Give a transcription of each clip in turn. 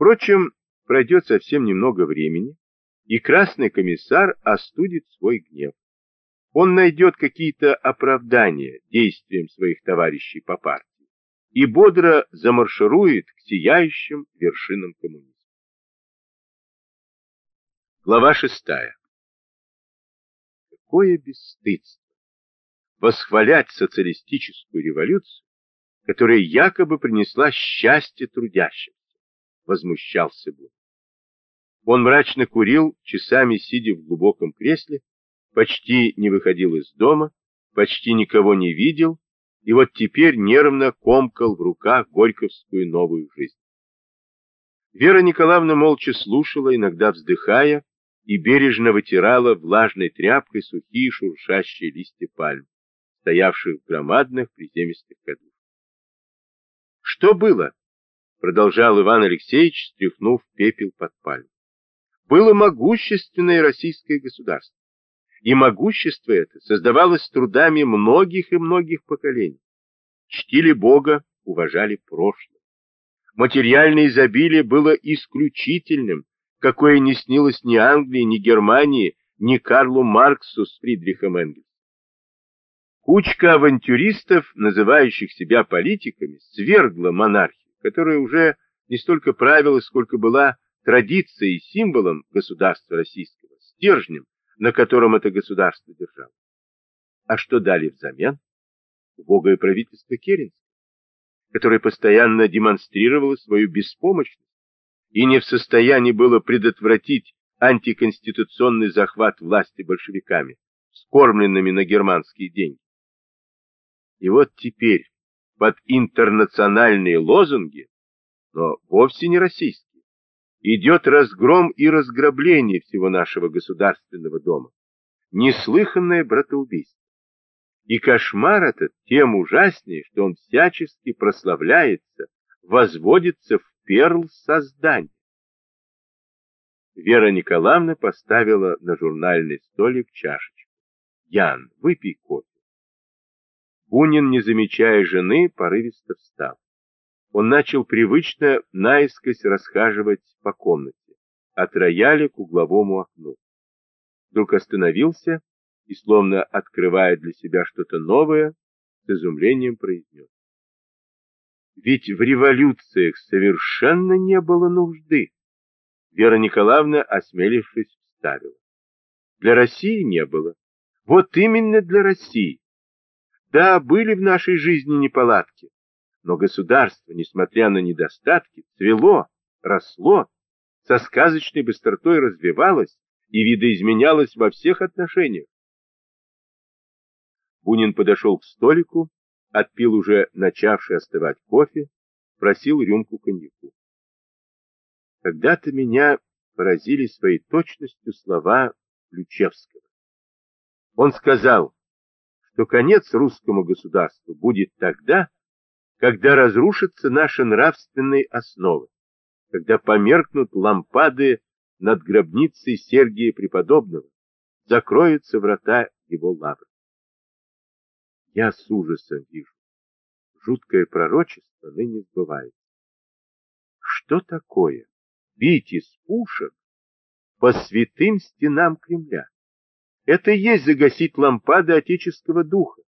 Впрочем, пройдет совсем немного времени, и красный комиссар остудит свой гнев. Он найдет какие-то оправдания действиям своих товарищей по партии и бодро замарширует к сияющим вершинам коммунизма. Глава шестая. Какое бесстыдство! Восхвалять социалистическую революцию, которая якобы принесла счастье трудящимся, возмущался Бунин. Он мрачно курил, часами сидя в глубоком кресле, почти не выходил из дома, почти никого не видел, и вот теперь нервно комкал в руках горьковскую новую жизнь. Вера Николаевна молча слушала, иногда вздыхая, и бережно вытирала влажной тряпкой сухие шуршащие листья пальм, стоявших в громадных приземистых кадушках. «Что было?» — продолжал Иван Алексеевич, стряхнув пепел под пальму. «Было могущественное российское государство и могущество это создавалось трудами многих и многих поколений. Чтили Бога, уважали прошлое. Материальное изобилие было исключительным, какое не снилось ни Англии, ни Германии, ни Карлу Марксу с Фридрихом Энгельсом. Кучка авантюристов, называющих себя политиками, свергла монархию, которая уже не столько правила, сколько была традицией и символом государства российского, стержнем, на котором это государство держало. А что дали взамен? Убогое правительство Керенского, которое постоянно демонстрировало свою беспомощность и не в состоянии было предотвратить антиконституционный захват власти большевиками, скормленными на германские деньги. И вот теперь под интернациональные лозунги, но вовсе не российские, идет разгром и разграбление всего нашего государственного дома. Неслыханное братоубийство. И кошмар этот тем ужаснее, что он всячески прославляется, возводится в перл создания. Вера Николаевна поставила на журнальный столик чашечку. «Ян, выпей кофе». Бунин, не замечая жены, порывисто встал он начал привычно наискось расхаживать по комнате, от рояля к угловому окну. Вдруг остановился и, словно открывая для себя что-то новое, с изумлением произнес. Ведь в революциях совершенно не было нужды. Вера Николаевна, осмелившись, вставила. Для России не было. Вот именно для России. Да, были в нашей жизни неполадки но государство, несмотря на недостатки, цвело, росло, со сказочной быстротой развивалось и видоизменялось во всех отношениях. Бунин подошел к столику, отпил уже начавший остывать кофе, просил рюмку коньяку. Когда-то меня поразили своей точностью слова Ключевского. Он сказал, что конец русскому государству будет тогда, когда разрушатся наши нравственные основы, когда померкнут лампады над гробницей Сергия Преподобного, закроются врата его лавры. Я с ужасом вижу, жуткое пророчество ныне сбывается. Что такое бить из пушек по святым стенам Кремля? Это и есть загасить лампады отеческого духа,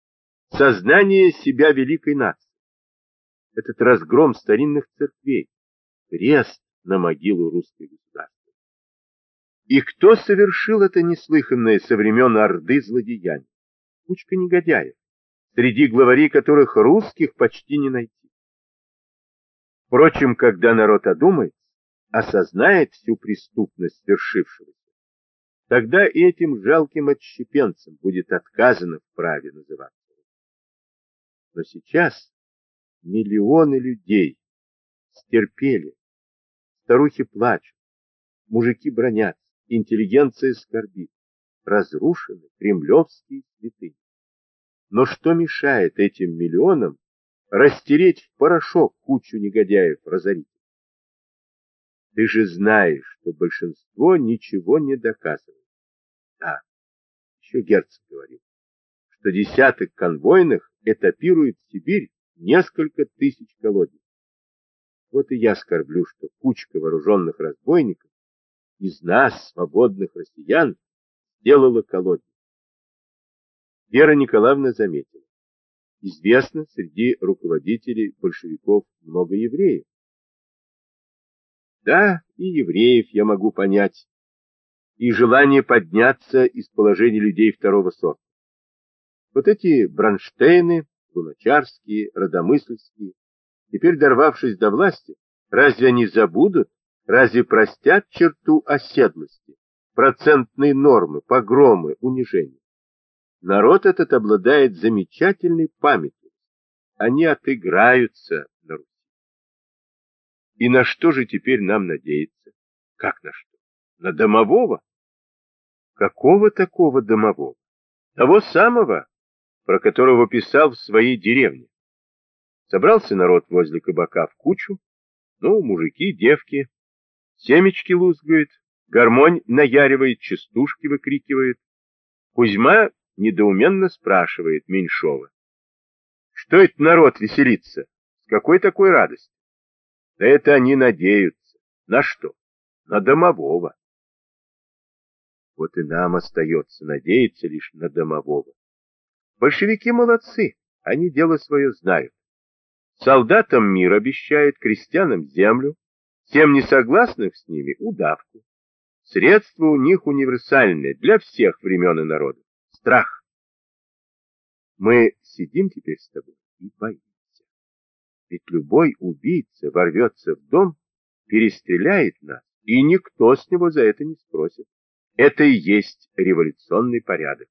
сознание себя великой нации этот разгром старинных церквей, крест на могилу русской государства. И кто совершил это неслыханное со времен Орды злодеяние? Кучка негодяев, среди главарей которых русских почти не найти. Впрочем, когда народ одумается, осознает всю преступность свершившегося, тогда этим жалким отщепенцам будет отказано в праве называться. Но сейчас Миллионы людей стерпели. Старухи плачут, мужики бронятся, интеллигенция скорбит. Разрушены кремлевские святыни. Но что мешает этим миллионам растереть в порошок кучу негодяев разорить? Ты же знаешь, что большинство ничего не доказывает. Еще Герцог говорил, что десяток конвойных этапирует Сибирь несколько тысяч колодец. Вот и я скорблю, что кучка вооруженных разбойников из нас, свободных россиян, сделала колодец. Вера Николаевна заметила. Известно, среди руководителей большевиков много евреев. Да, и евреев я могу понять, и желание подняться из положения людей второго сорта. Вот эти Бронштейны, Луначарские, Родомысльские, теперь дорвавшись до власти, разве они забудут, разве простят черту оседлости, процентные нормы, погромы, унижения? Народ этот обладает замечательной памятью. Они отыграются на Руси. И на что же теперь нам надеяться? Как на что? На домового? Какого такого домового? Того самого, про которого писал в своей деревне. Собрался народ возле кабака в кучу, ну, мужики, девки, семечки лузгают, гармонь наяривает, частушки выкрикивает. Кузьма недоуменно спрашивает Меньшова. Что это народ веселится? С какой такой радостью? Да это они надеются. На что? На домового. Вот и нам остается надеяться лишь на домового. Большевики молодцы, они дело свое знают. Солдатам мир обещает, крестьянам землю, тем несогласных с ними удавку. Средства у них универсальные для всех времен и народов страх. Мы сидим теперь с тобой и боимся. Ведь любой убийца ворвется в дом, перестреляет нас, и никто с него за это не спросит. Это и есть революционный порядок.